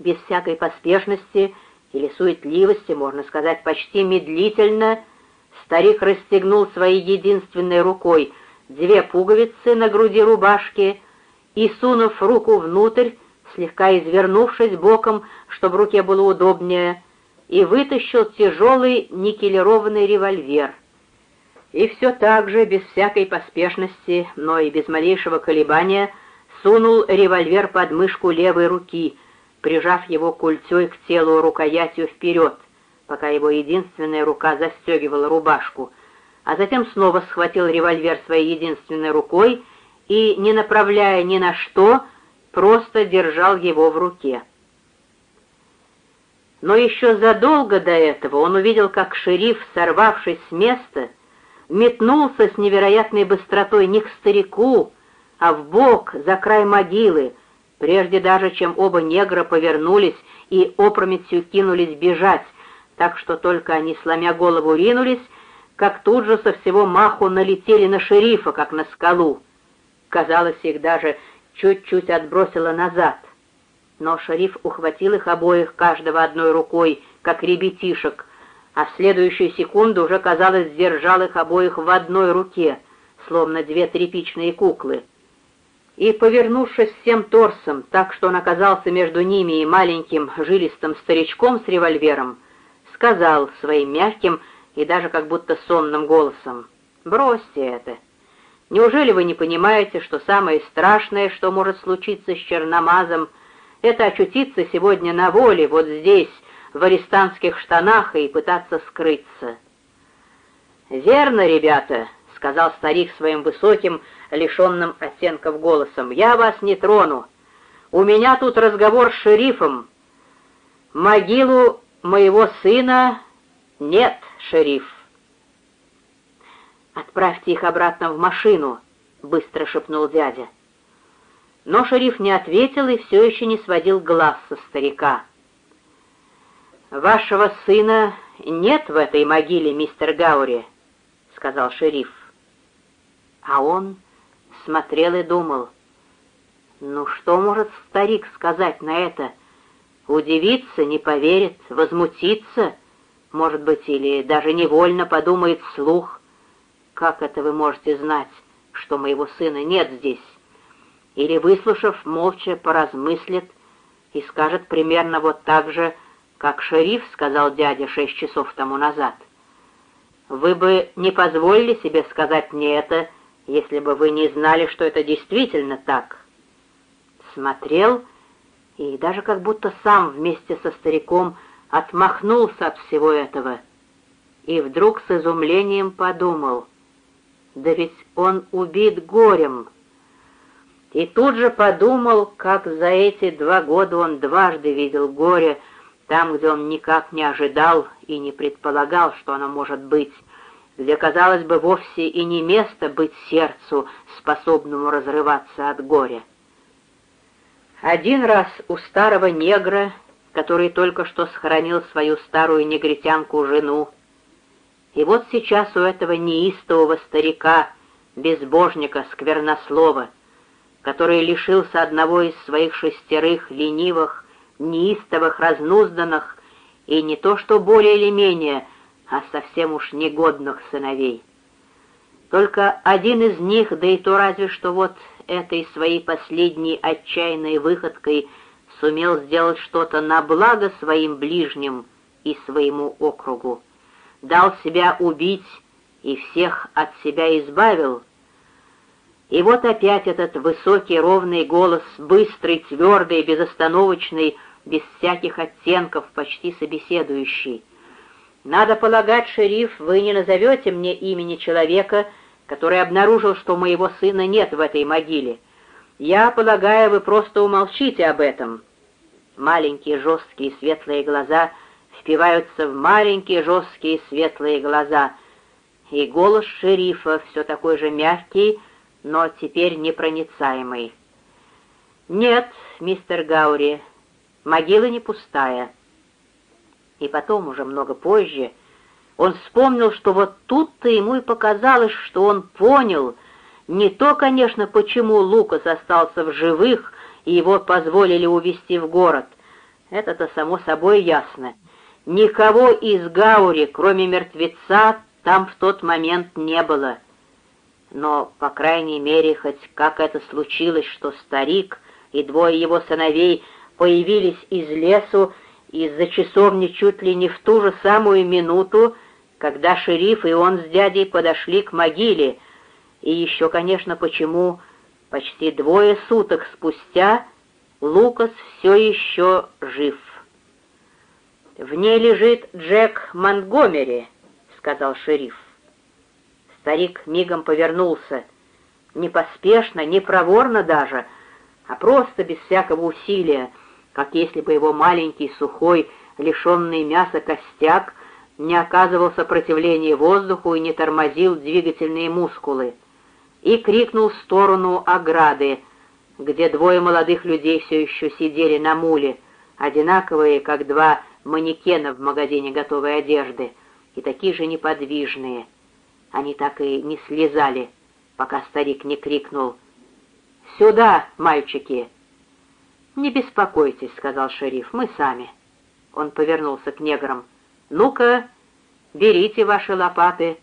без всякой поспешности или суетливости, можно сказать, почти медлительно, старик расстегнул своей единственной рукой две пуговицы на груди рубашки и, сунув руку внутрь, слегка извернувшись боком, чтобы руке было удобнее, и вытащил тяжелый никелированный револьвер. И все так же, без всякой поспешности, но и без малейшего колебания, сунул револьвер под мышку левой руки, прижав его культей к телу рукоятью вперед, пока его единственная рука застегивала рубашку, а затем снова схватил револьвер своей единственной рукой и, не направляя ни на что, просто держал его в руке. Но еще задолго до этого он увидел, как шериф, сорвавшись с места, метнулся с невероятной быстротой не к старику, а в бок за край могилы, прежде даже чем оба негра повернулись и опрометью кинулись бежать, так что только они, сломя голову, ринулись, как тут же со всего маху налетели на шерифа, как на скалу. Казалось, их даже чуть-чуть отбросило назад. Но шериф ухватил их обоих, каждого одной рукой, как ребятишек, а в следующую секунду уже, казалось, держал их обоих в одной руке, словно две тряпичные куклы. И, повернувшись всем торсом, так что он оказался между ними и маленьким жилистым старичком с револьвером, сказал своим мягким и даже как будто сонным голосом, «Бросьте это! Неужели вы не понимаете, что самое страшное, что может случиться с Черномазом, это очутиться сегодня на воле, вот здесь, в арестантских штанах, и пытаться скрыться?» «Верно, ребята», — сказал старик своим высоким, лишенным оттенков голосом, — «я вас не трону. У меня тут разговор с шерифом. Могилу моего сына нет, шериф». «Отправьте их обратно в машину», — быстро шепнул дядя. Но шериф не ответил и все еще не сводил глаз со старика. «Вашего сына нет в этой могиле, мистер Гаури», — сказал шериф. А он смотрел и думал, «Ну что может старик сказать на это? Удивиться, не поверит, возмутиться, может быть, или даже невольно подумает вслух. «Как это вы можете знать, что моего сына нет здесь?» Или, выслушав, молча поразмыслит и скажет примерно вот так же, как шериф сказал дядя шесть часов тому назад. «Вы бы не позволили себе сказать мне это, если бы вы не знали, что это действительно так?» Смотрел и даже как будто сам вместе со стариком отмахнулся от всего этого и вдруг с изумлением подумал, да ведь он убит горем. И тут же подумал, как за эти два года он дважды видел горе, там, где он никак не ожидал и не предполагал, что оно может быть, где, казалось бы, вовсе и не место быть сердцу, способному разрываться от горя. Один раз у старого негра, который только что схоронил свою старую негритянку-жену, и вот сейчас у этого неистового старика, безбожника, сквернослова, который лишился одного из своих шестерых ленивых, неистовых, разнузданных и не то что более или менее, а совсем уж негодных сыновей. Только один из них, да и то разве что вот этой своей последней отчаянной выходкой сумел сделать что-то на благо своим ближним и своему округу дал себя убить и всех от себя избавил. И вот опять этот высокий ровный голос, быстрый, твердый, безостановочный, без всяких оттенков, почти собеседующий. «Надо полагать, шериф, вы не назовете мне имени человека, который обнаружил, что моего сына нет в этой могиле. Я полагаю, вы просто умолчите об этом». Маленькие жесткие светлые глаза — впиваются в маленькие жесткие светлые глаза, и голос шерифа все такой же мягкий, но теперь непроницаемый. «Нет, мистер Гаури, могила не пустая». И потом, уже много позже, он вспомнил, что вот тут-то ему и показалось, что он понял, не то, конечно, почему Лукас остался в живых и его позволили увезти в город — Это-то само собой ясно. Никого из Гаури, кроме мертвеца, там в тот момент не было. Но, по крайней мере, хоть как это случилось, что старик и двое его сыновей появились из лесу из-за часовни чуть ли не в ту же самую минуту, когда шериф и он с дядей подошли к могиле, и еще, конечно, почему почти двое суток спустя Лукас все еще жив. «В ней лежит Джек Монтгомери», — сказал шериф. Старик мигом повернулся, не поспешно, не проворно даже, а просто без всякого усилия, как если бы его маленький, сухой, лишенный мяса костяк не оказывал сопротивления воздуху и не тормозил двигательные мускулы, и крикнул в сторону ограды, где двое молодых людей все еще сидели на муле, одинаковые, как два манекена в магазине готовой одежды, и такие же неподвижные. Они так и не слезали, пока старик не крикнул «Сюда, мальчики!» «Не беспокойтесь», — сказал шериф, — «мы сами». Он повернулся к неграм. «Ну-ка, берите ваши лопаты».